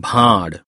भाड़